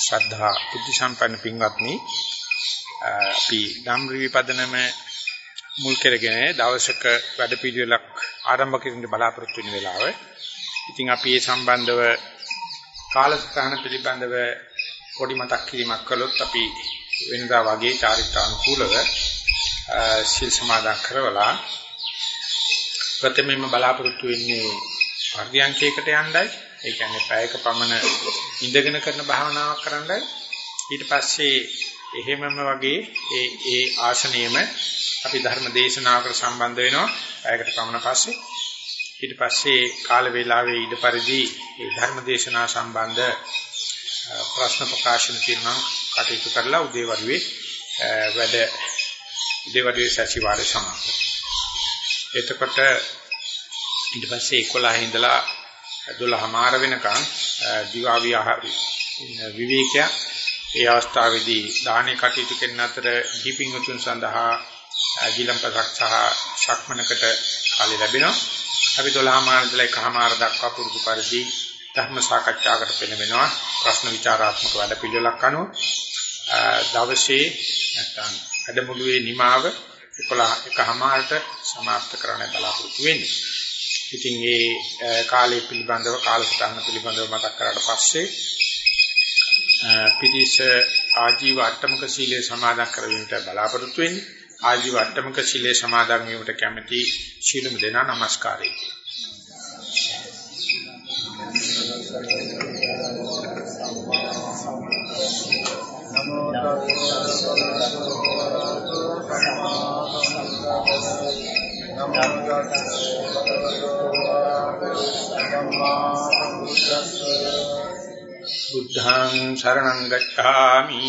ශ්‍රද්ධා බුද්ධ සම්පන්න පින්වත්නි අපි ධම්රවිපදනම මුල් කරගෙන දවසක වැඩපිළිවෙලක් ආරම්භ කිරීමට බලාපොරොත්තු වෙන වෙලාව. ඉතින් අපි මේ සම්බන්ධව කාලසටහන පිළිබඳව පොඩි මතක් කිරීමක් කළොත් අපි වෙනදා වගේ චාරිත්‍රානුකූලව සිල් සමාදන් කරවලා ප්‍රථමයෙන්ම බලාපොරොත්තු වෙන්නේ පර්ධ්‍යංකයකට යන්නයි. ඒ කියන්නේ පැයක පමණ ඉඳගෙන කරන භාවනාවක් කරන්නයි. ඊට පස්සේ එහෙමම වගේ ඒ ඒ ආසනයේම අපි ධර්ම දේශනාවකට සම්බන්ධ වෙනවා. පැයකට පමණ පස්සේ ඊට පස්සේ කාල වේලාවේ ඊට පරිදි ඒ ධර්ම දේශනා සම්බන්ධ ප්‍රශ්න ප්‍රකාශන කියනවා කටයුතු කරලා උදේවරුේ වැඩ උදේවරුේ සතිವಾರේ සමාප්ත. එතකොට ඊට පස්සේ 11 ඉඳලා 12 මාර වෙනකන් දිවාවිය විවේකය ඒ අවස්ථාවේදී දාහනේ කටයුතු කරන අතර දීපින් උතුම් සඳහා ගිලම්පසක් සහ ශක්මනකට කාලය ලැබෙනවා. අපි 12 මාර ඉඳලා 1 මාර දක්වා පුරුදු පරිදි ධර්ම සාකච්ඡාවකට පෙළඹෙනවා. ප්‍රශ්න විචාරාත්මක වැඩ පිළිවෙලක් අනුව දවසේ නැත්නම් වැඩමුළුවේ නිමාව 11 එකමාරට සමාප්ත කරන්න බලාපොරොත්තු වෙන්නේ. ඉතින් ඒ කාලය පිළිබඳව කාලසටහන පිළිබඳව මතක් කරාට පස්සේ පිටිස ආජීව අට්ටමක සීලය සමාදන් කරගන්නට බලාපොරොත්තු වෙන්නේ. ආජීව අට්ටමක සීලය සමාදන් වීමට කැමැති ශීලමු දෙනා নমස්කාරයි. නමෝ තස්සේ බුද්ධං සරණං ගච්ඡාමි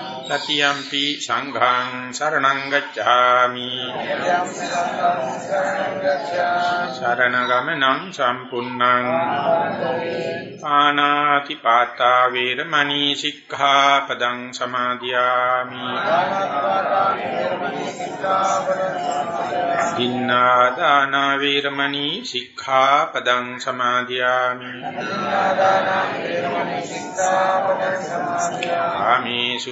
සතියම්පි සංඝං සරණං ගච්ඡාමි සරණ ගමනං සම්පුන්නං ආනාති පාතා වේරමණී සික්ඛාපදං සමාදියාමි දින්නාදාන වේරමණී සික්ඛාපදං සමාදියාමි ආමේසු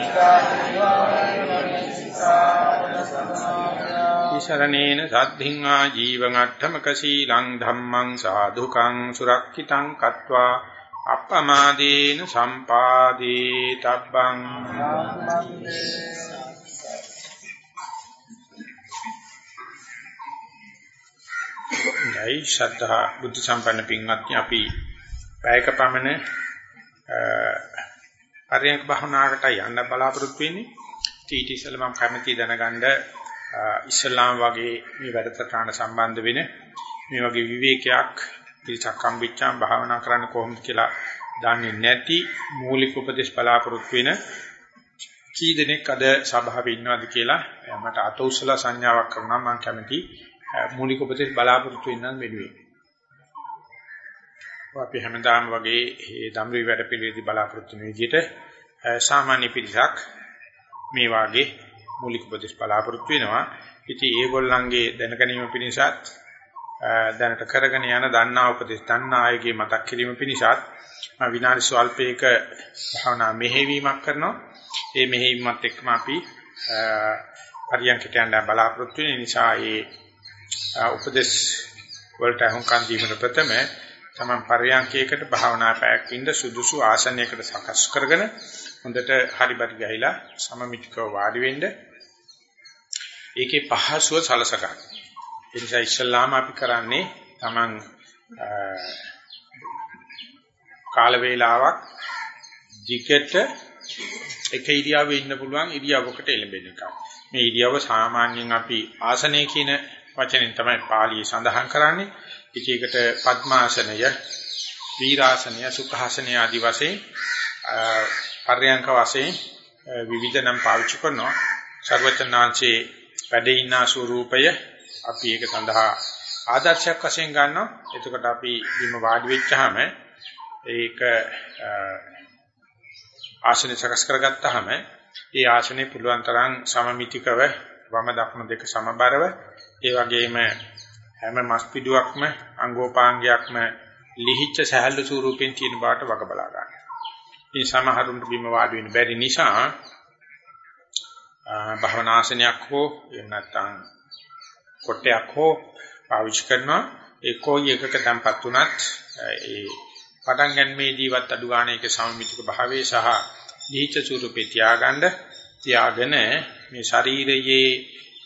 සරණේන සද්ධින් ආ ජීවං අට්ඨමක සීලං ධම්මං සාධුකං සුරක්ෂිතං කତ୍වා අප්පමාදේන සම්පාදී තබ්බං ගයි ශ්‍රද්ධා බුද්ධ සම්පන්න පින්වත්නි අපි පැයක පමණ පරියන්ක භවනාකට යන්න බලාපොරොත්තු වෙන්නේ ඊට ඉස්සෙල්ලා මම කැමැති දැනගන්න ඉස්ලාම් වගේ මේ වැඩසටහන සම්බන්ධ වෙන මේ වගේ විවේකයක් පිළිසක් කම්බිච්චාම් භාවනා කරන්න කොහොමද කියලා දන්නේ නැති මූලික උපදේශ බලාපොරොත්තු වෙන කී දෙනෙක් අද සභාවේ ඉන්නවද කියලා මට අත උස්සලා සංඥාවක් කරනවා මම කැමති මූලික උපදෙස් බලාපොරොත්තු වෙනන් වෙනුවෙන්. අපි හැමදාම වගේ මේ ධම්රි වැඩ පිළිවිදි බලාපොරොත්තු වෙන විදිහට සාමාන්‍ය පිරිසක් මේ වාගේ මූලික උපදෙස් බලාපොරොත්තු වෙනවා. ඉතින් ඒගොල්ලන්ගේ දැනගැනීම පිණිසත් දැනට කරගෙන යන දන්නා උපදෙස් දන්නා අයගේ මතක් කිරීම පිණිසත් මම විනාඩි ස්වල්පයක භාවනා මෙහෙවීමක් කරනවා. ඒ මෙහෙවීමත් එක්කම අපි පරියන්කට යන්න බලාපොරොත්තු වෙන නිසා ඒ උපදේශ වලට හුඟක් දීමන ප්‍රථම තමන් පරියන්කයකට භාවනා පැයක් ඉඳ සුදුසු ආසනයකට සකස් කරගෙන හොඳට හරිබරි ගහිලා සමමිතිකව වාඩි වෙන්න ඒකේ පහසුව සලස ගන්න. ඒ නිසා ඉස්සල්ලාම අපි කරන්නේ තමන් කාල වේලාවක් දිගට එක ඉරියාවෙ ඉන්න පුළුවන් ඉරියාවකට එළඹෙන එක. මේ ඉරියාව සාමාන්‍යයෙන් අපි ආසනය කියන වචනෙන් තමයි පාළියේ සඳහන් කරන්නේ. ඒකයකට පద్මාසනය, වීරාසනය, සුඛාසනය ආදී වශයෙන් පර්යංක වශයෙන් විවිධ නම් පාවිච්චි කරනවා. සර්වචනාංශේ වැඩේ ඉන්න ස්වරූපය අපි ඒක සඳහා ආදර්ශයක් වශයෙන් ගන්නවා. එතකොට අපි බිම වාඩි වෙච්චාම ඒක ආසනය සකස් කරගත්තාම ඒ ආසනේ පුළුවන් තරම් සමමිතිකව වම දකුණු දෙක සමබරව ඒ වගේම හැම මස් පිඩුවක්ම අංගෝපාංගයක්ම ලිහිච්ඡ සහැල්ලු ස්වරූපෙන් තියෙන බාට වග බලා ගන්න. මේ සමහරුන්ට බිම වාඩි වෙන්න බැරි නිසා භවනාසනයක් හෝ එහෙම නැත්නම් කොටයක් හෝ පාවිච්චි කරනවා ඒ කොයි එකක තැම්පත් වුණත් ඒ පටන් ගැනීමේදීවත් අඩු ගන්න එක සමමිතික භාවයේ සහ දීච්ඡ ස්වරූපේ තියාගන්න තියාගෙන මේ ශරීරයේ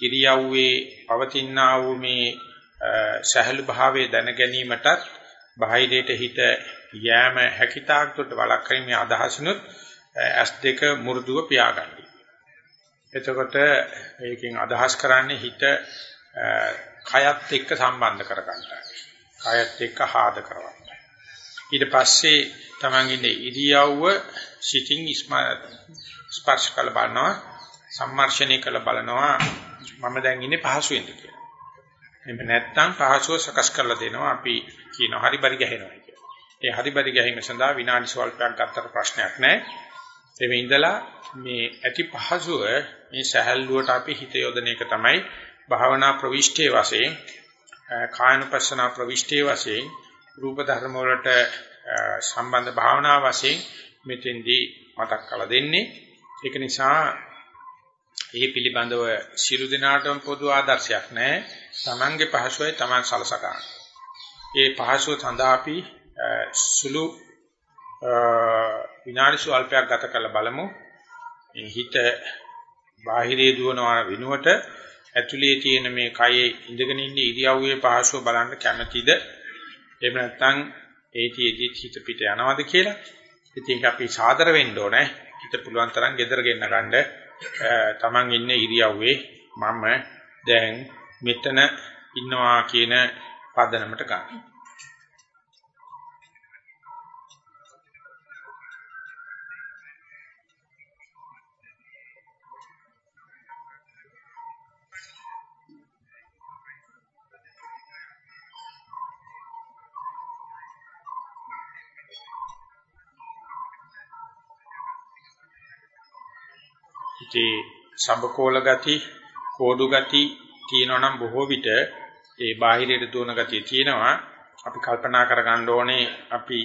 ඉරියව්වේ පවතිනා වූ මේ සහල් භාවයේ දැන ගැනීමටත් බාහිරයට හිත යෑම හැකිතාක් දුරට වළක්වීමේ අදහසිනුත් ඇස් දෙක මු르දුව පියාගන්න. එතකොට මේකෙන් අදහස් කරන්නේ හිත කයත් එක්ක සම්බන්ධ කරගන්නයි. කයත් එක්ක ආද කරවන්න. ඊට පස්සේ තමන් ඉන්නේ ඉරියව්ව සිතින් ස්පර්ශ කළ බලනවා සම්මර්ෂණය කළ බලනවා මම දැන් ඉන්නේ පහසුවෙන්ද කියලා. එහෙම නැත්නම් පහසුව සකස් කරලා දෙනවා අපි කියන හරි බරි ගහනවා කියලා. ඒ හරි බරි ගැහිම සඳහා විනාඩි ස්වල්පයක් ගත්තට ප්‍රශ්නයක් නැහැ. එමේ ඉඳලා මේ ඇති පහසුව මේ සහැල්ලුවට අපි හිත යොදන එක තමයි භාවනා ප්‍රවිෂ්ඨයේ වශයෙන් කායනුපස්සනා ප්‍රවිෂ්ඨයේ වශයෙන් රූප ධර්ම වලට සම්බන්ධ භාවනා වශයෙන් මෙතෙන්දී මතක් කරලා දෙන්නේ. ඒක නිසා ඒ පිළිබඳව සියලු දෙනාටම පොදු ආදර්ශයක් නැහැ. Tamange පහසුවයි Taman සලසගන්න. ඒ පහසුව සඳහා අපි සුළු විනාඩි සුවල්පයක් ගත කරලා බලමු. මේ හිත බාහිරේ දුවනවා වෙනුවට ඇතුලේ තියෙන මේ කයේ ඉඳගෙන ඉන්න ඉරියව්වේ පහසුව බලන්න කැමැතිද? එහෙම නැත්නම් ඒතිෙදි හිත පිට යනවද කියලා? ඉතින් අපි සාදර වෙන්න ඕනේ. හිත පුළුවන් තරම් gedara ගෙන්න ගන්න. තමන් ඉන්නේ ඉරියව්වේ මම දැන් මෙතන ඉන්නවා කියන පදනමට ගන්න. හිතේ සබකෝල ගති, කෝඩු ගති තියෙනවා නම් බොහෝ විට ඒ බාහිරයට දුවන ගතිය තියෙනවා. අපි කල්පනා කරගන්න ඕනේ අපි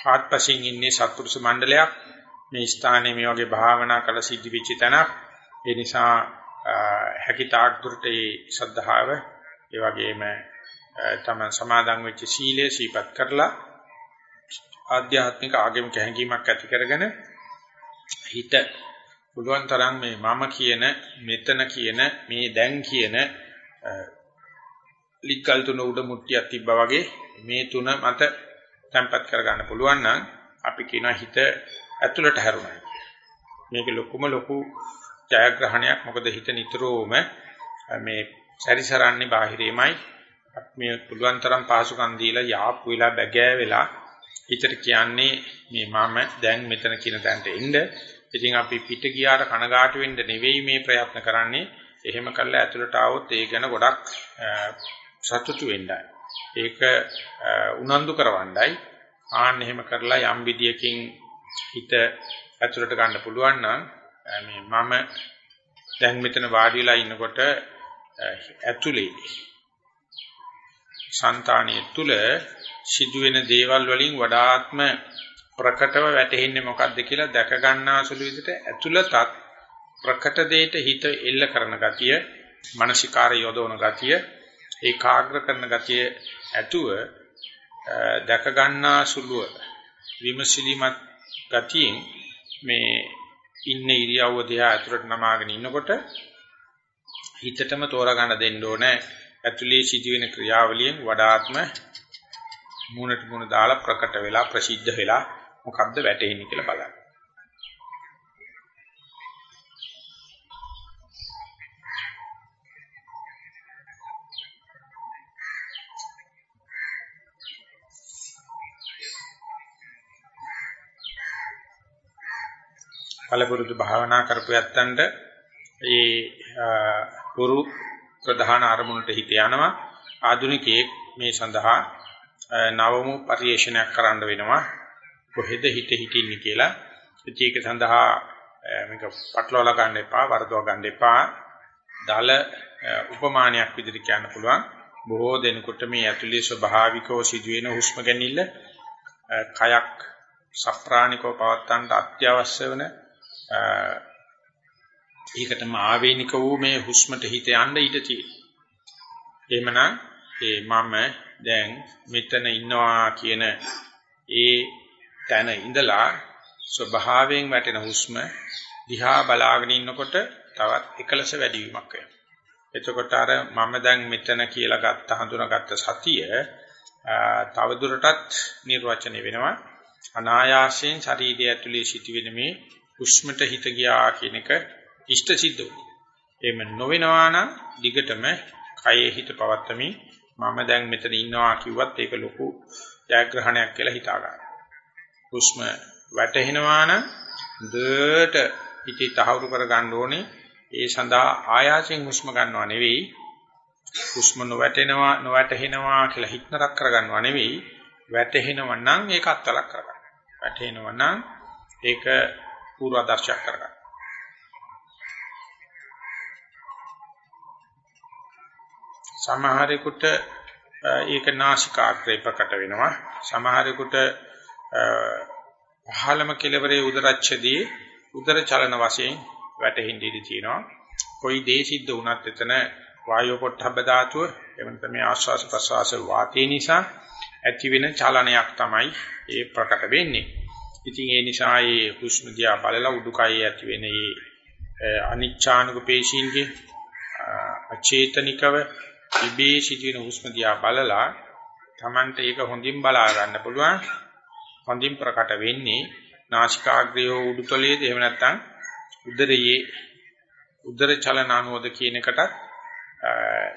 හත්පසින් ඉන්නේ සත්පුරුෂ මණ්ඩලයක්. මේ ස්ථානයේ මේ වගේ භාවනා කළ සිද්ධ වෙච්ච තැනක්. ඒ නිසා හැකිතාක් දුරට ඒ ශ්‍රද්ධාව ඒ වගේම තම සමාදන් වෙච්ච සීලය සීපත් කරලා ආධ්‍යාත්මික ආගමික හැඟීමක් ඇති කරගෙන හිත පුළුවන් තරම් මේ මම කියන මෙතන කියන මේ දැන් කියන ලික්කල් තුන උඩ මුට්ටියක් තිබ්බා වගේ මේ තුන මත තැම්පත් කරගන්න පුළුවන් නම් අපි කියනවා හිත ඇතුළට හැරුණා. මේක ලොකුම ලොකු ජයග්‍රහණයක්. මොකද හිත නිතරම මේ සැරිසරන්නේ බාහිරෙමයි. මේ පුළුවන් තරම් පාසුකම් දීලා යාප්පු වෙලා බැගෑ වෙලා හිතට කියන්නේ මේ මම දැන් මෙතන කියන තැනට එන්න. ඉතින් අපි පිට ගියාට කනගාටු වෙන්න නෙවෙයි මේ ප්‍රයත්න කරන්නේ එහෙම කළා ඇතුළට ආවොත් ඒ ගැන ගොඩක් සතුටු වෙන්නයි. ඒක උනන්දු කරවන්නයි. ආන්න එහෙම කරලා යම් විදියකින් හිත ඇතුළට ගන්න පුළුවන් නම් මේ මම දැන් මෙතන වාඩි වෙලා ඉන්නකොට ඇතුලේ సంతානිය තුල සිදුවෙන දේවල් වලින් වඩාත්ම ප්‍රකටව වැටෙන්නේ මොකක්ද කියලා දැක ගන්නාසුළු විදිහට ඇතුළතත් ප්‍රකට දෙයට හිත එල්ල කරන ගතිය, මානසිකාර යොදවන ගතිය, ඒකාග්‍ර කරන ගතිය ඇතුව දැක ගන්නාසුළුව විමසිලිමත් ගතියෙන් මේ ඉන්න ඉරියව්ව දිහා ඇතුළට නමාගෙන ඉන්නකොට හිතටම තෝරා ගන්න දෙන්න ඕනේ. ඇතුලේ සිදුවෙන ක්‍රියාවලියෙන් වඩාත්ම මූණට මූණ දාලා ප්‍රකට වෙලා ප්‍රසිද්ධ වෙලා මොකද්ද වැටෙන්නේ කියලා බලන්න. පළපුරුදු භාවනා කරපු යත්තන්ට ඒ පුරු ප්‍රධාන අරමුණට හිත යනවා ආධුනිකයෙක් මේ සඳහා නවමු පරිේශනයක් කරන්න වෙනවා කොහෙද හිත හිටින්නේ කියලා. ඒක සඳහා මේක පටලවලා ගන්න එපා වරදව ගන්න එපා. දල උපමානයක් විදිහට කියන්න පුළුවන්. බොහෝ දෙනෙකුට මේ ඇතුලේ ස්වභාවිකව සිදුවෙන හුස්ම ගැනීම කයක් සප්‍රාණිකව පවත්තන්න අත්‍යවශ්‍ය වෙන ඒකටම ආවේනික වූ මේ හුස්මට හිත යන්න ඉඩ තියෙනවා. එහෙමනම් ඒ මම දැන් මෙතන ඉන්නවා කියන ඒ තැන ඉඳලා ස්වභාවයෙන් වැටෙන හුස්ම දිහා බලාගෙන ඉන්නකොට තවත් එකලස වැඩිවීමක් වෙනවා. එතකොට අර මම දැන් මෙතන කියලා ගත්ත හඳුනාගත්ත සතිය තවදුරටත් නිර්වචනය වෙනවා. අනායාසයෙන් ශරීරය ඇතුලේ සිටින මේ හුස්මට හිත ගියා කියන එක ඉෂ්ට සිද්ධ වුණා. එහෙම නොවෙනවා නම් දිගටම කයේ හිත පවත්තමින් මම දැන් මෙතන ඉන්නවා කිව්වත් ඒක ලොකු ජයග්‍රහණයක් කියලා හිතා ගන්න. හුස්ම වැටෙනවා නම් දෙට හිතේ තහවුරු කර ගන්න ඕනේ. ඒ සඳහා ආයාසයෙන් හුස්ම ගන්නව නෙවෙයි. හුස්ම නොවැටෙනවා නොවැටෙනවා කියලා හිතනරක් කරගන්නව නෙවෙයි. වැටෙනවා නම් ඒක අත්ලක් කරගන්න. වැටෙනවා නම් ඒක පූර්වාදර්ශයක් කරගන්න. සමහරෙකුට ඒක නාසිකාග්‍රේ ප්‍රකට වෙනවා. සමහරෙකුට පහළම කෙළවරේ උදරච්ඡදී උදර චලන වශයෙන් වැටෙහිඳ ඉඳී තියෙනවා. කොයි දේ සිද්ධ වුණත් එතන වායෝ පොට්ටබ්බ ධාතුව එවන තමයි ආශ්වාස ප්‍රශ්වාස වාතේ නිසා ඇති වෙන චලනයක් තමයි ඒ ප්‍රකට වෙන්නේ. ඉතින් ඒ නිසා ඒ හුස්ම දිහා බලලා උඩුකයේ ඇති වෙන ඒ අනිච්ඡානුක පේශීන්ගේ අචේතනිකව ඉබේ සිටින හුස්ම දිහා බලලා Tamante ඒක හොඳින් බලා ගන්න පුළුවන්. හොඳින් ප්‍රකට වෙන්නේ නාසිකාග්‍රය උඩුතලයේද එහෙම නැත්නම් උදරයේ උදර චලන අනුවද කියන එකට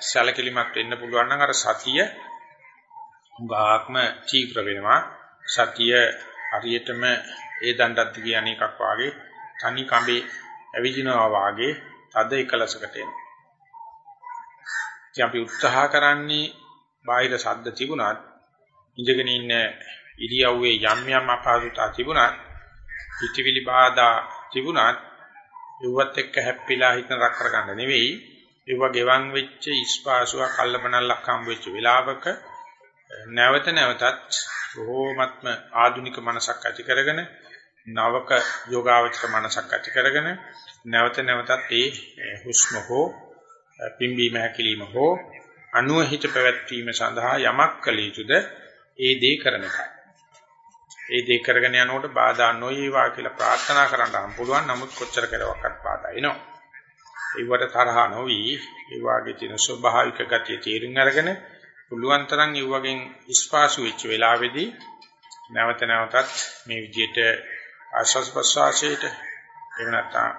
සැලකිලිමත් වෙන්න පුළුවන් නම් අර සතිය උගාක්ම චීක්‍ර වෙනවා. සතිය හරියටම ඒ දණ්ඩත් කියන එකක් වාගේ තනි කඹේ ඇවිදිනවා වාගේ තද එකලසකට එනවා. ඉතින් අපි උත්සාහ කරන්නේ බාහිර ශබ්ද තිබුණත් ඉඳගෙන ඉන්න ඉරියව්වේ යම් යම් අපහසුතා තිබුණත් පිටිවිලි බාධා තිබුණත් ඒවත් එක්ක හැප්පිලා හිතන රක් කරගන්න නෙවෙයි ඒව ගෙවන් වෙච්ච ඉස්පාසුවක් කල්පනල්ලක් හම් වෙච්ච වෙලාවක නැවත නැවතත් බොහෝමත්ම ආධුනික මනසක් ඇති කරගෙන නවක යෝගාවචර මනසක් ඇති කරගෙන නැවත නැවතත් ඒ හුස්ම හෝ පිම්බීම හැකිලිම හෝ අනුව හිත පැවැත්වීම සඳහා යමක් කළ යුතුද ඒ දේ කරන එකයි. ඒ දේ කරගෙන යනකොට බාධා නොවේවා කියලා ප්‍රාර්ථනා කරන්න හම් පුළුවන්. නමුත් කොච්චර කෙරුවක්වත් බාධා එනවා. ඒවට තරහ නොවි ඒ වාගේ තියෙන ස්වභාවික ගතිය තේරුම් අරගෙන පුළුවන් තරම් ඒ වගේ ඉස්පාසු වෙච්ච වෙලාවේදී නැවත නැවතත් මේ විදිහට ආශ්වාස ප්‍රශ්වාසයට එහෙම නැත්නම්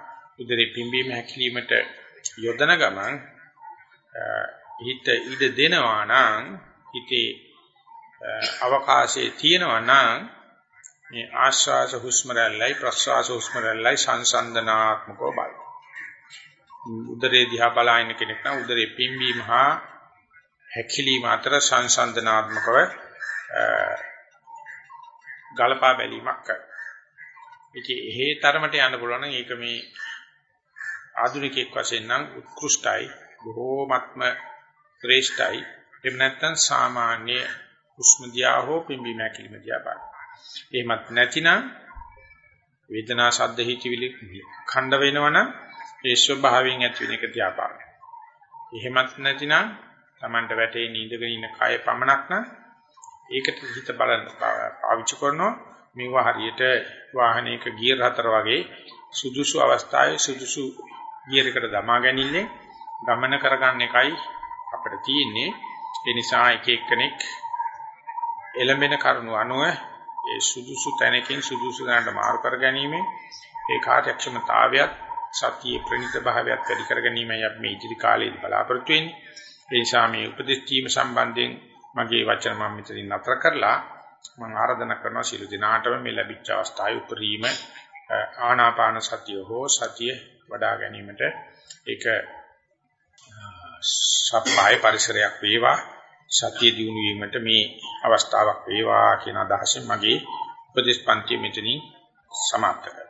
උදරේ පිම්බීම හැකිලීමට යොදන ගමන් හිත ඉඩ දෙනවා නම් හිතේ අවකාශයේ තියෙනවා නම් මේ ආශ්වාස හුස්ම රැල්ලයි ප්‍රශ්වාස හුස්ම රැල්ලයි සංසන්දනාත්මකව බලන්න. උදරේ දිහා බලාගෙන කෙනෙක් නම් උදරේ පිම්බීම හා හැකිලිම අතර සංසන්දනාත්මකව ගලපා බැලීමක් කරනවා. ඉතින් එහෙ තරමට යන්න පුළුවන් නම් ඒක මේ ආධුනිකයෙක් වශයෙන් නම් උත්කෘෂ්ටයි බොහෝමත්ම ශ්‍රේෂ්ඨයි එහෙම නැත්නම් සාමාන්‍ය හුස්ම දිහා හෝ පිම්බීම හැකිලිම දිහා බලන්න. එහෙමත් නැතිනම් වේදනා ශබ්ද හිතවිලි ඛණ්ඩ වෙනවනම් ඒ ස්වභාවයෙන් ඇති වෙන එක දිහා බලන්න. එහෙමත් නැතිනම් Tamanට වැටේ නිඳගෙන ඉන්න කය පමණක් නම් ඒකට හිත බලන්න පාවිච්චි කරනවා මේවා හරියට වාහනයක ගියර් හතර වගේ සුදුසු අවස්ථාවේ සුදුසු ගියර් එකට දමා ගැනීමෙන් ගමන කරගන්න එකයි අපිට තියෙන්නේ ඒ නිසා එක එක්කෙනෙක් එළඹෙන කරුණු අනුව ඒ සුදුසු තැනකින් සුදුසු තැනට මාරු කර ගැනීම ඒ කාර්යක්ෂමතාවයත් සතියේ ප්‍රණිත භාවයත් වැඩි කර ගැනීමයි අපි මේ ඉදිරි කාලයේදී බලාපොරොත්තු වෙන්නේ. ඒ නිසා මේ උපදෙස් දීම සම්බන්ධයෙන් මගේ වචන මම මෙතනින් නතර කරලා මම ආරාධනා කරනවා සියලු දෙනාටම මේ ලැබිච්ච අවස්ථාවේ උපරිම ආනාපාන සතිය හෝ සතිය වඩා ගැනීමට ඒක සප්පාය පරිසරයක් වේවා සතිය දිනු වීමට මේ අවස්ථාවක් වේවා කියන අදහසෙන් මගේ උපදේශ පන්ති මෙතනින් සමාප්ත කරනවා.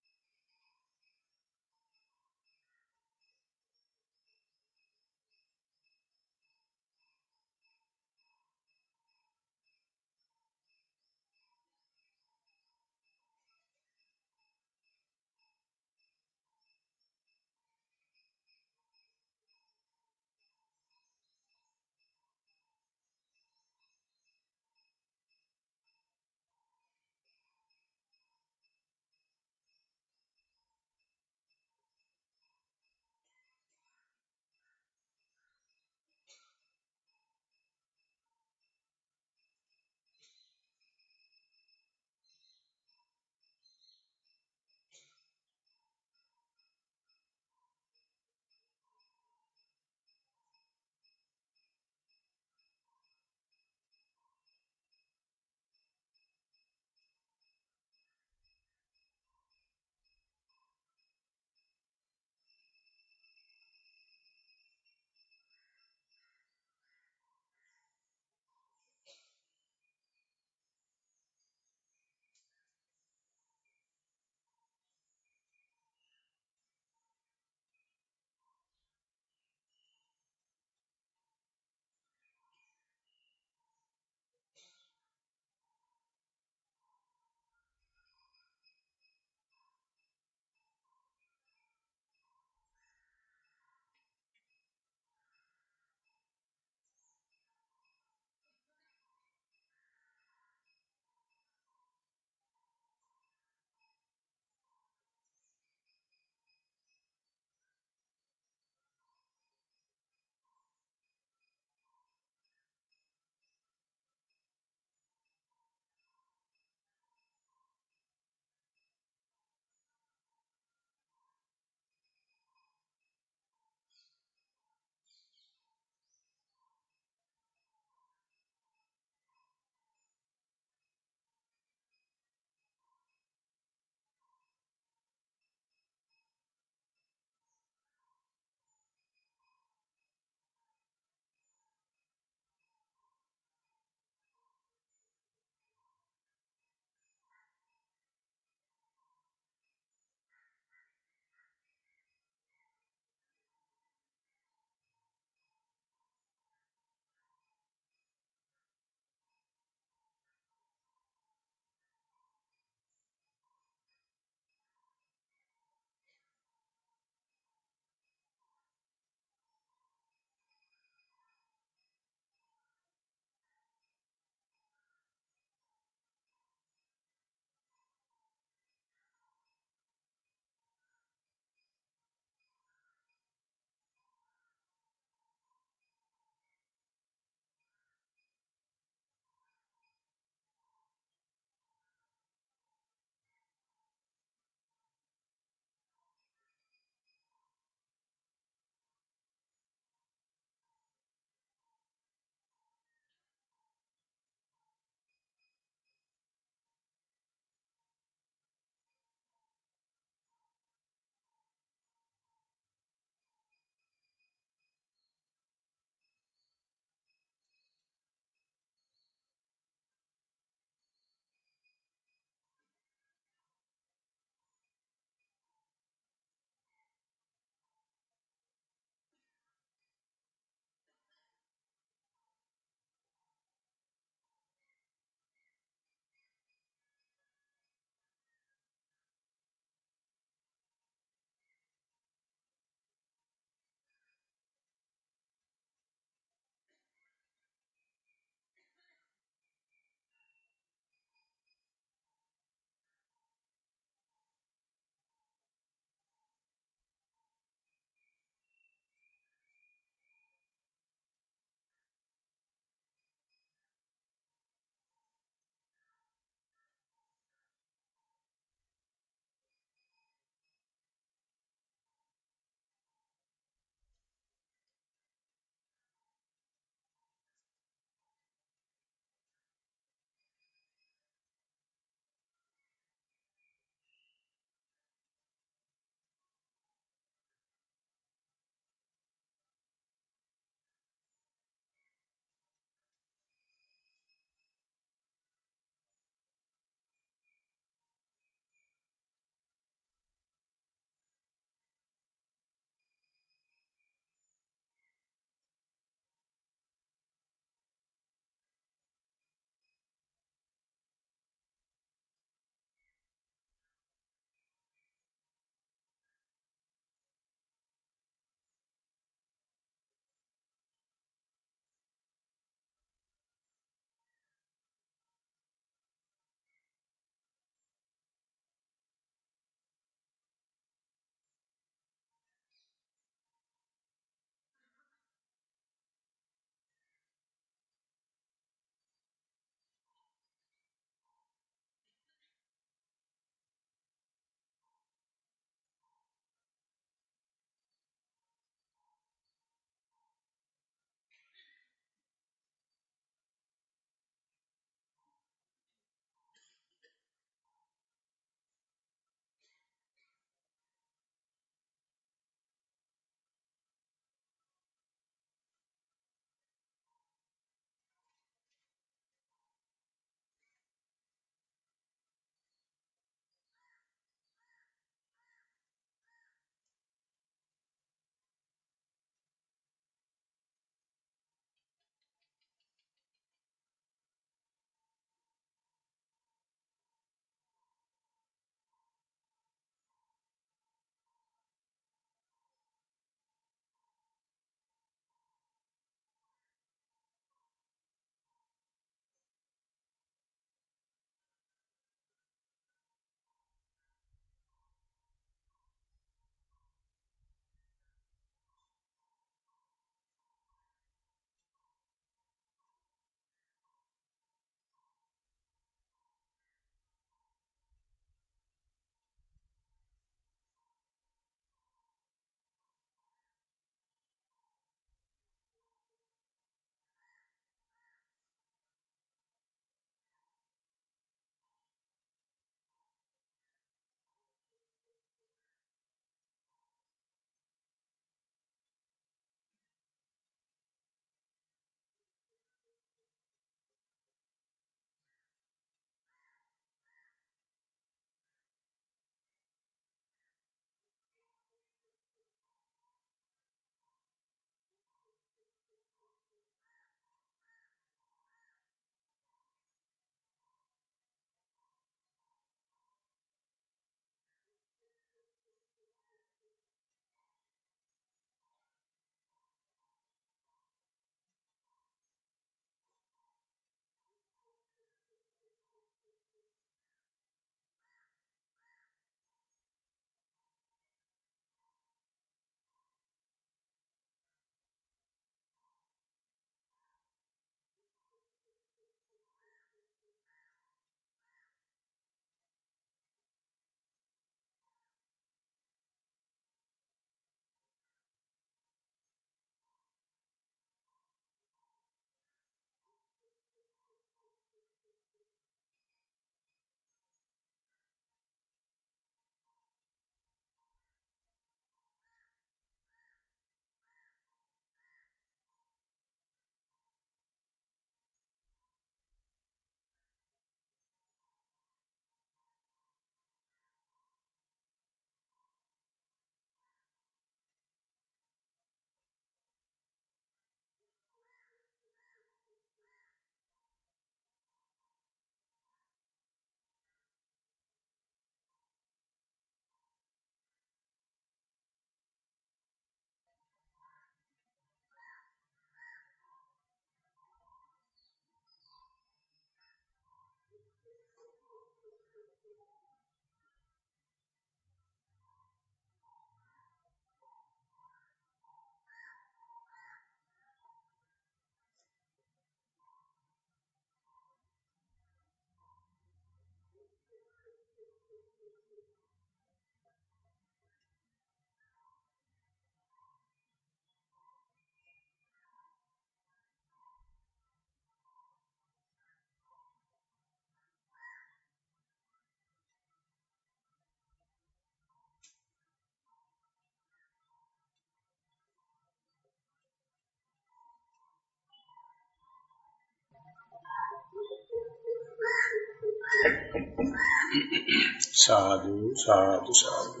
සාදු සාදු සාදු